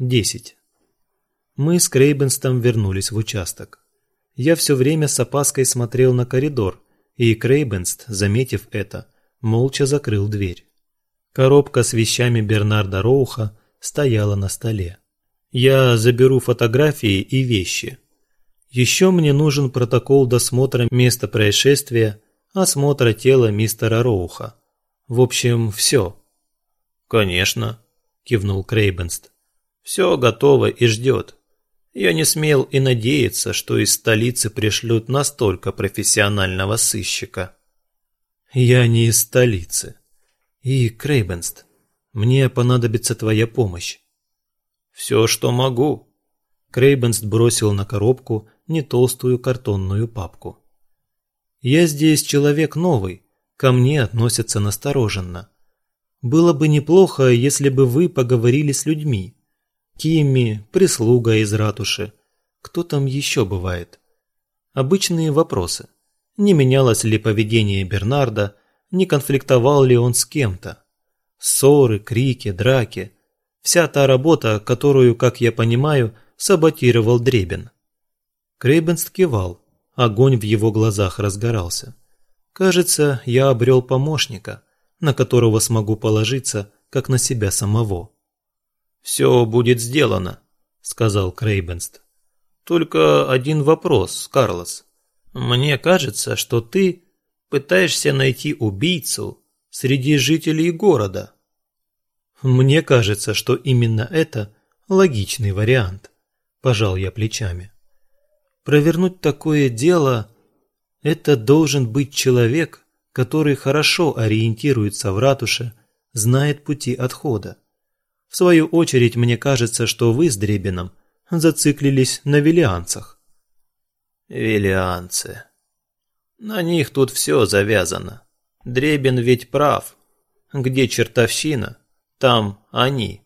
10. Мы с Крейбенстом вернулись в участок. Я все время с опаской смотрел на коридор, и Крейбенст, заметив это, молча закрыл дверь. Коробка с вещами Бернарда Роуха стояла на столе. Я заберу фотографии и вещи. Еще мне нужен протокол досмотра места происшествия, осмотра тела мистера Роуха. В общем, все. Конечно, кивнул Крейбенст. Все готово и ждет. Я не смел и надеяться, что из столицы пришлют настолько профессионального сыщика. Я не из столицы. И, Крейбенст, мне понадобится твоя помощь. Все, что могу. Крейбенст бросил на коробку не толстую картонную папку. Я здесь человек новый, ко мне относятся настороженно. Было бы неплохо, если бы вы поговорили с людьми. Кимми, прислуга из ратуши. Кто там еще бывает? Обычные вопросы. Не менялось ли поведение Бернарда, не конфликтовал ли он с кем-то? Ссоры, крики, драки. Вся та работа, которую, как я понимаю, саботировал Дребен. Крейбенст кивал, огонь в его глазах разгорался. Кажется, я обрел помощника – на которого смогу положиться, как на себя самого. «Все будет сделано», — сказал Крейбенст. «Только один вопрос, Карлос. Мне кажется, что ты пытаешься найти убийцу среди жителей города». «Мне кажется, что именно это логичный вариант», – пожал я плечами. «Провернуть такое дело – это должен быть человек, который хорошо ориентируется в ратуше, знает пути отхода. В свою очередь, мне кажется, что вы с Дребином зациклились на велианцах. Велианцы. На них тут все завязано. Дребин ведь прав. Где чертовщина, там они.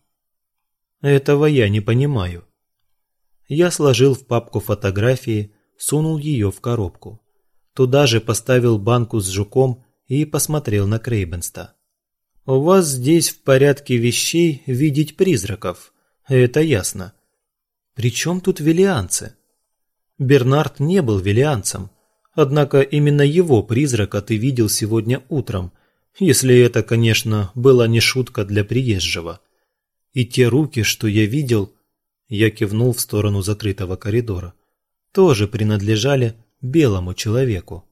Этого я не понимаю. Я сложил в папку фотографии, сунул ее в коробку. Туда же поставил банку с жуком и посмотрел на Крейбенста. «У вас здесь в порядке вещей видеть призраков, это ясно. При чем тут велианцы?» Бернард не был велианцем, однако именно его призрака ты видел сегодня утром, если это, конечно, была не шутка для приезжего. И те руки, что я видел, я кивнул в сторону закрытого коридора, тоже принадлежали белому человеку.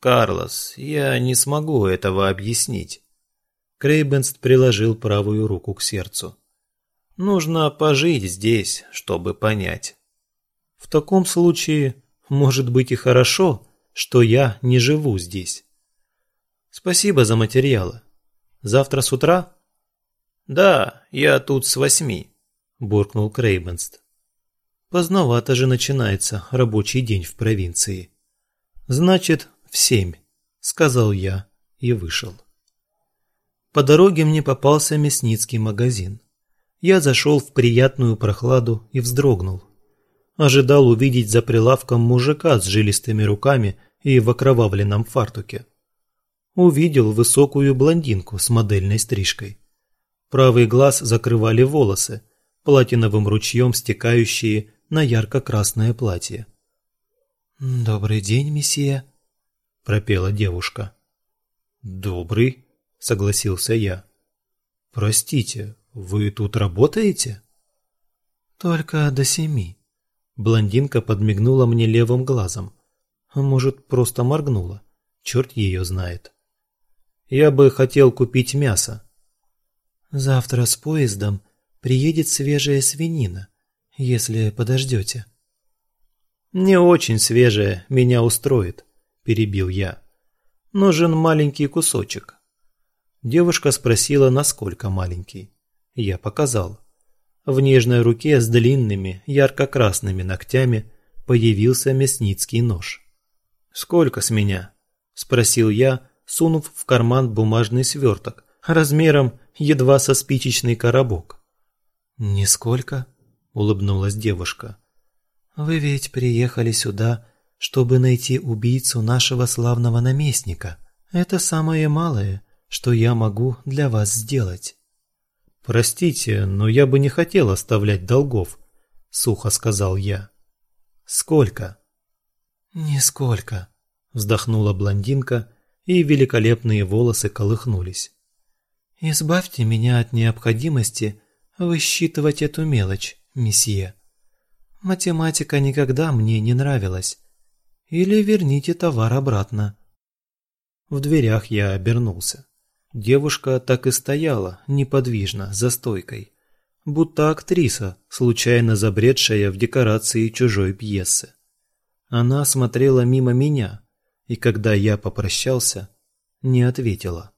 «Карлос, я не смогу этого объяснить». Крейбенст приложил правую руку к сердцу. «Нужно пожить здесь, чтобы понять». «В таком случае, может быть и хорошо, что я не живу здесь». «Спасибо за материалы. Завтра с утра?» «Да, я тут с восьми», – буркнул Крейбенст. Поздновато же начинается рабочий день в провинции. Значит, в семь, сказал я и вышел. По дороге мне попался мясницкий магазин. Я зашел в приятную прохладу и вздрогнул. Ожидал увидеть за прилавком мужика с жилистыми руками и в окровавленном фартуке. Увидел высокую блондинку с модельной стрижкой. Правый глаз закрывали волосы, платиновым ручьем стекающие на ярко-красное платье. «Добрый день, месье», – пропела девушка. «Добрый», – согласился я. «Простите, вы тут работаете?» «Только до семи». Блондинка подмигнула мне левым глазом. Может, просто моргнула. Черт ее знает. «Я бы хотел купить мясо». «Завтра с поездом приедет свежая свинина если подождете». «Не очень свежее меня устроит», – перебил я. «Нужен маленький кусочек». Девушка спросила, насколько маленький. Я показал. В нежной руке с длинными, ярко-красными ногтями появился мясницкий нож. «Сколько с меня?» – спросил я, сунув в карман бумажный сверток, размером едва со спичечный коробок. «Нисколько», улыбнулась девушка. Вы ведь приехали сюда, чтобы найти убийцу нашего славного наместника. Это самое малое, что я могу для вас сделать. Простите, но я бы не хотел оставлять долгов, сухо сказал я. Сколько? Нисколько, вздохнула блондинка, и великолепные волосы колыхнулись. Избавьте меня от необходимости высчитывать эту мелочь, месье. Математика никогда мне не нравилась. Или верните товар обратно. В дверях я обернулся. Девушка так и стояла, неподвижно, за стойкой, будто актриса, случайно забредшая в декорации чужой пьесы. Она смотрела мимо меня, и когда я попрощался, не ответила.